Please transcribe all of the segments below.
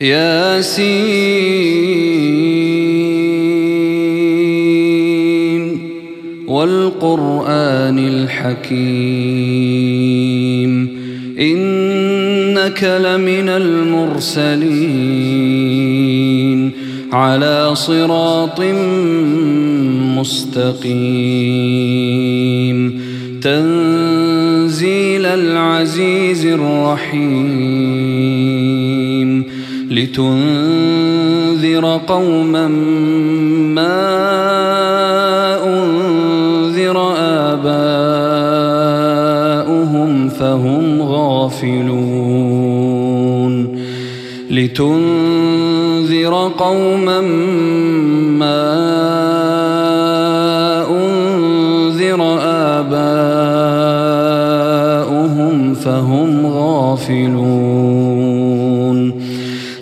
ياسين والقرآن الحكيم إنك لمن المرسلين على صراط مستقيم تنزيل العزيز الرحيم لتنذر قوما ما أنذر آباؤهم فهم غافلون لتنذر قوما ما أنذر آباؤهم فهم غافلون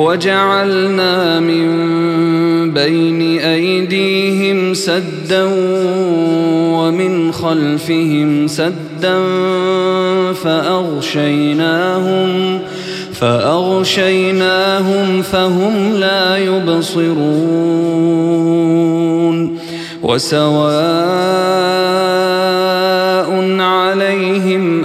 وجعلنا من بين أيديهم سدا ومن خلفهم سدا فأغشيناهم فأغشيناهم فهم لا يبصرون وسواء عليهم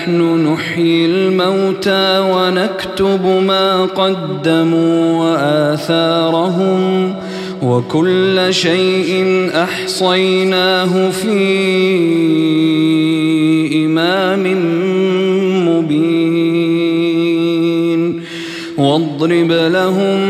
نحن نحيي الموتى ونكتب ما قدموا وآثارهم وكل شيء أحصيناه في إمام مبين واضرب لهم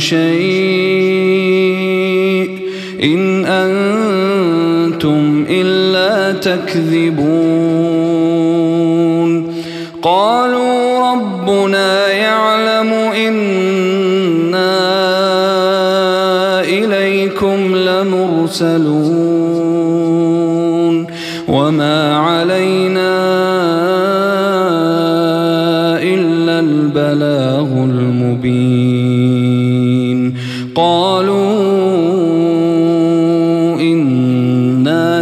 شيء. إن أنتم إلا تكذبون. قالوا ربنا يعلم إنا إليكم لمرسلون. وما علينا إلا البلاغ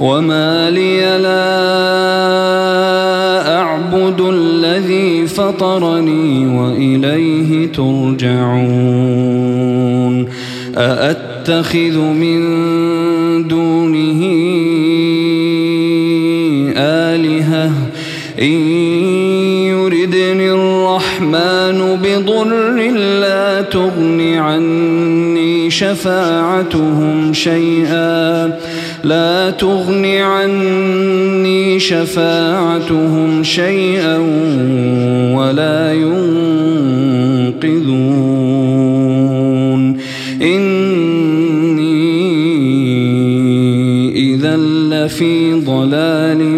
وما لي لا أعبد الذي فطرني وإليه ترجعون أأتخذ من دونه آلهة إن يردني الرحمن بضر تغن عني شفاعتهم شيئا. لا تغن عني شفاعتهم شيئا ولا ينقذون. إني إذا لفي ضلال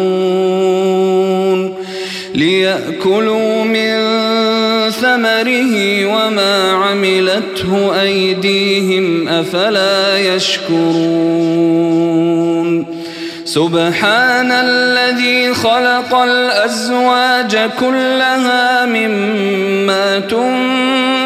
ليأكلوا من ثمره وما عملته أيديهم أفلا يشكرون. سبحان الذي خلق الأزواج كلها مما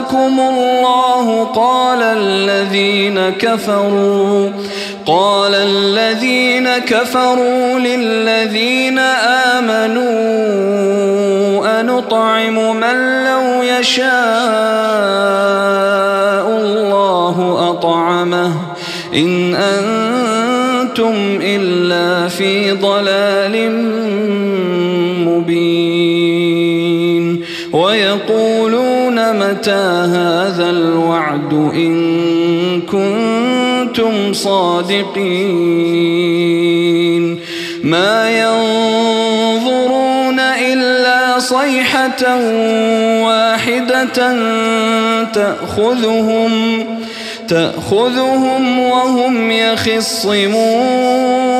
رزقكم الله قال الذين كفروا قال الذين كفروا للذين آمنوا أنطعم من لو يشاء الله أطعمه إن أنتم إلا في ضلال مبين متى هذا الوعد إن كنتم صادقين؟ ما ينظرون إلا صيحة واحدة تأخذهم تأخذهم وهم يخصمون.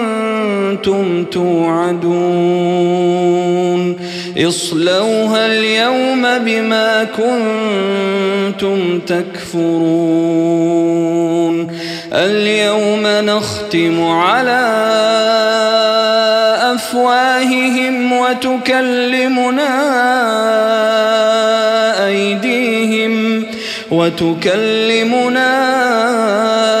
توعدون اصلوها اليوم بما كنتم تكفرون اليوم نختم على أفواههم وتكلمنا أيديهم وتكلمنا أيديهم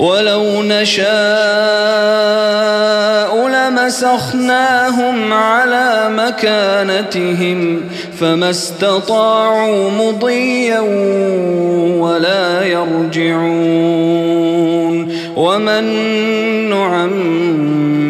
ولو نشاء لمسخناهم على مكانتهم فما استطاعوا مضيا ولا يرجعون. ومن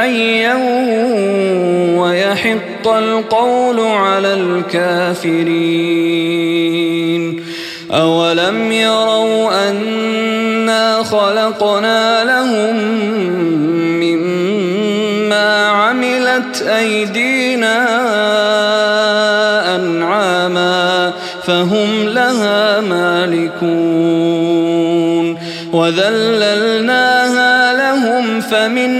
حيا ويحق القول على الكافرين. أولم يروا أنا خلقنا لهم مما عملت أيدينا أنعاما فهم لها مالكون. وذللناها لهم فمنها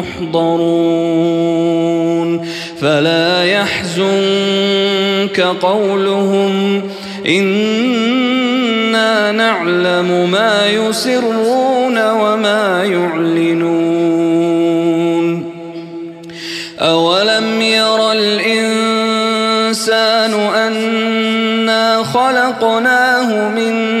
محضرون فلا يحزنك قولهم إنا نعلم ما يسرون وما يعلنون أولم ير الإنسان أنا خلقناه من